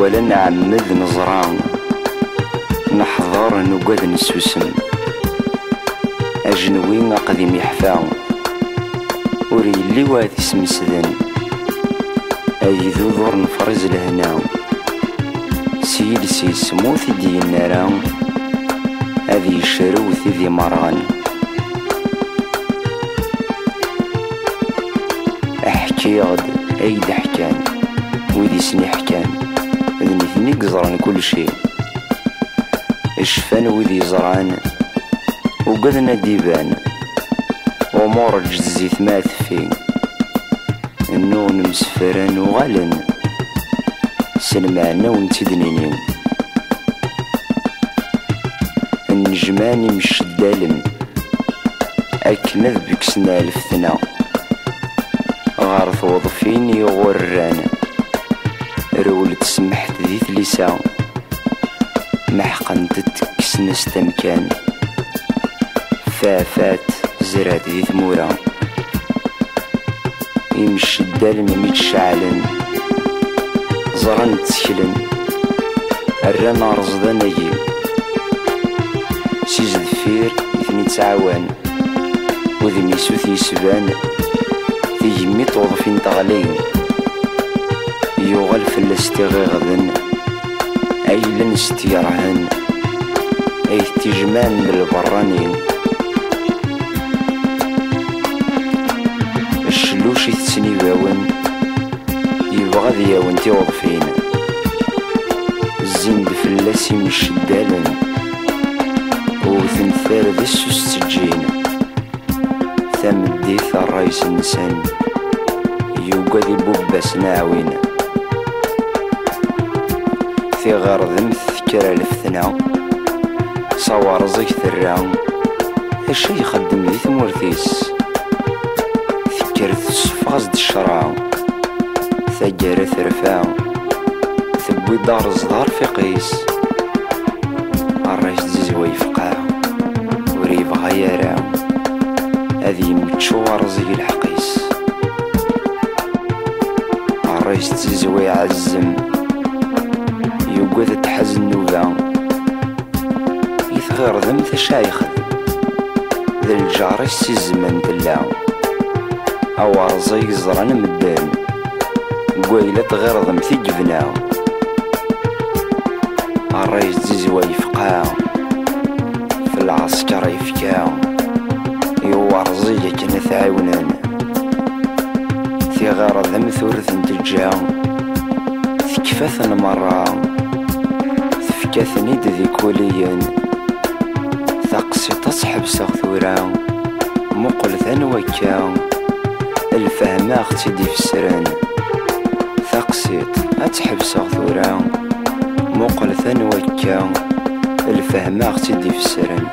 ولا نعمد نزرع نحضر نقاد نسوسم أجنوي أقدم يحفى ور يلي واد اسمسدن أيذو ذور نفرز لهنا سيد سي سموث دي النارا هذي الشروث ذي مرغن أحكي غد أيد حكان وذي سني حكان. ذي نثني قزران كل شيء إشفان وذي زران وقذنا ديبان. ومور الجزيت ما تفي النون مسفران وغلن سلمعنا ونتدنينين النجماني مش الدالم أكن ذبك سنا الفتنا غارث وظفيني غران رولت سمحت ذي ثليسا محقن تتكسن استمكان فافات زرات ذي ثمورة يمشي الدالم ميتشعلن زرن تسكلن الرنا رصدان أجيب سيز دفير إثني تعاون وذي ميسوث يسبان تيجمي توظفين يوغل في الاستغاغذن أيلن استيرهن أي تجمان بالبرانين الشلوش يتسني باون يبغى ذياون توظفين الزين بفلاسي مش الدالن وثنثار ذي السجين ثمديث الرئيس النسان يوقا ذي بوباس في غرض مثكر الفتنا صور زيك ثرا الشي يخدم ذي ثمورتيس ذكرت الصفاز د الشرع. ثجر ثرفا ثبوي دار صدار في قيس. الرئيس زيزوي يفقع وريب غيرا هذي متشوار زي الحقيس. الرئيس يوقد تحزن نوبا يثغر ذم تشايخ ذا الجار سي الزمن دلا أو رزي زران مدان. قويلة غير ذم في جبنا الرئيس زيزوي يفقع في العسكر يفكا. يوارزي كنا تعاونان في غير ذم ثورث تفكاثني ذي كوليا ثقسي تصحب سغثورا. مقل ثنوكا الفهم أختي دي فسران ثقسيت اتحب سغثورا. مقل ثنوكا الفهم أختي دي فسران